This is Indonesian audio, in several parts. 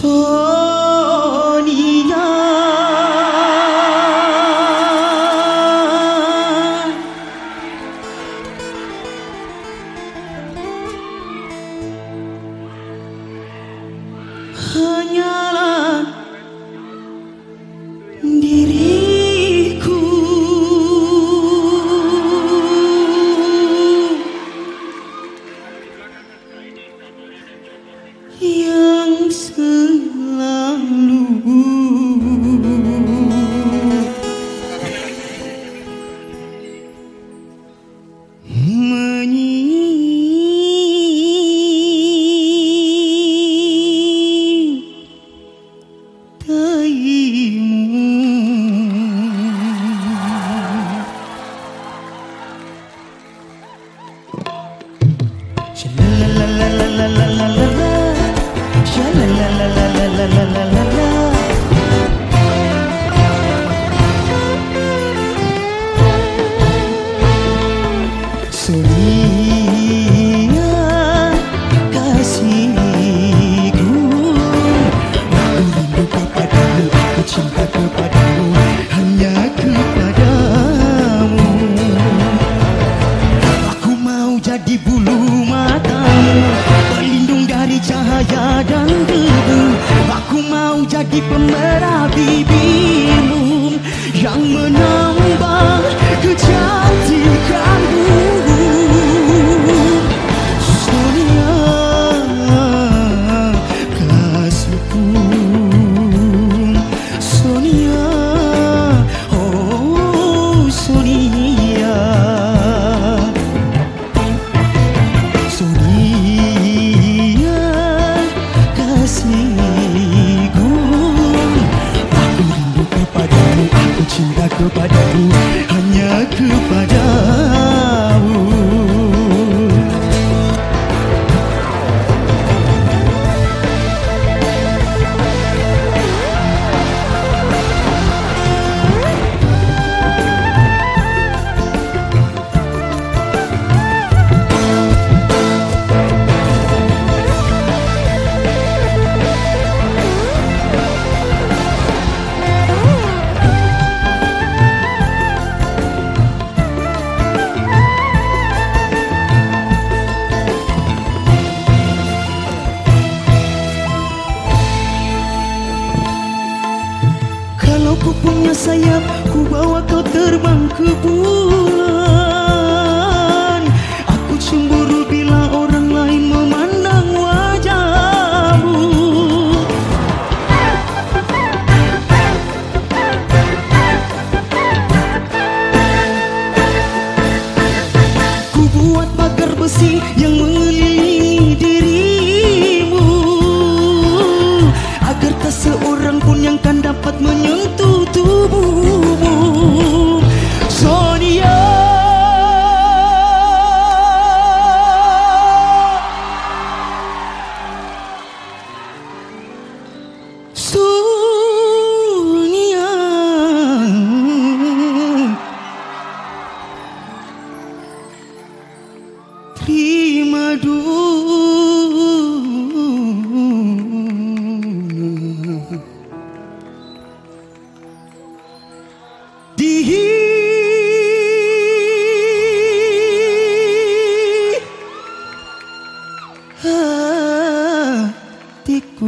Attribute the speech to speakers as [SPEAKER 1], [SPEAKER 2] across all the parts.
[SPEAKER 1] So Sonia kasihku. Aku rindu kepadamu, aku cinta kepadamu Hanya kepadamu. Aku mau jadi bulu matamu Pelindung dari cahaya dan debu. Aku mau jadi pemerah bibirmu Yang menambah kecantikanmu punya sayap, ku bawa kau terbang ke bulan. Aku cemburu bila orang lain memandang wajahmu. Ku buat pagar besi yang mengelilingi hatiku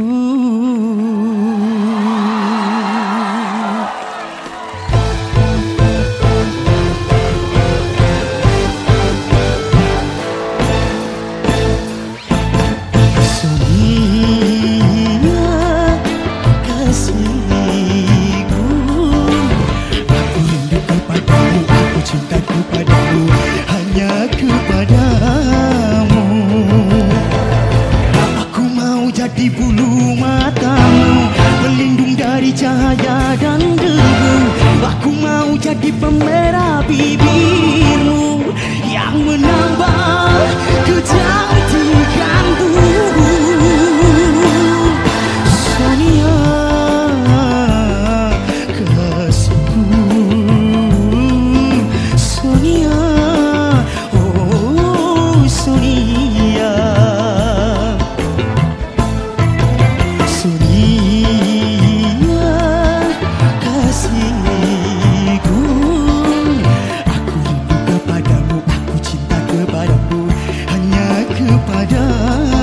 [SPEAKER 1] Aku rindu kepadamu, aku cinta kepadamu kepada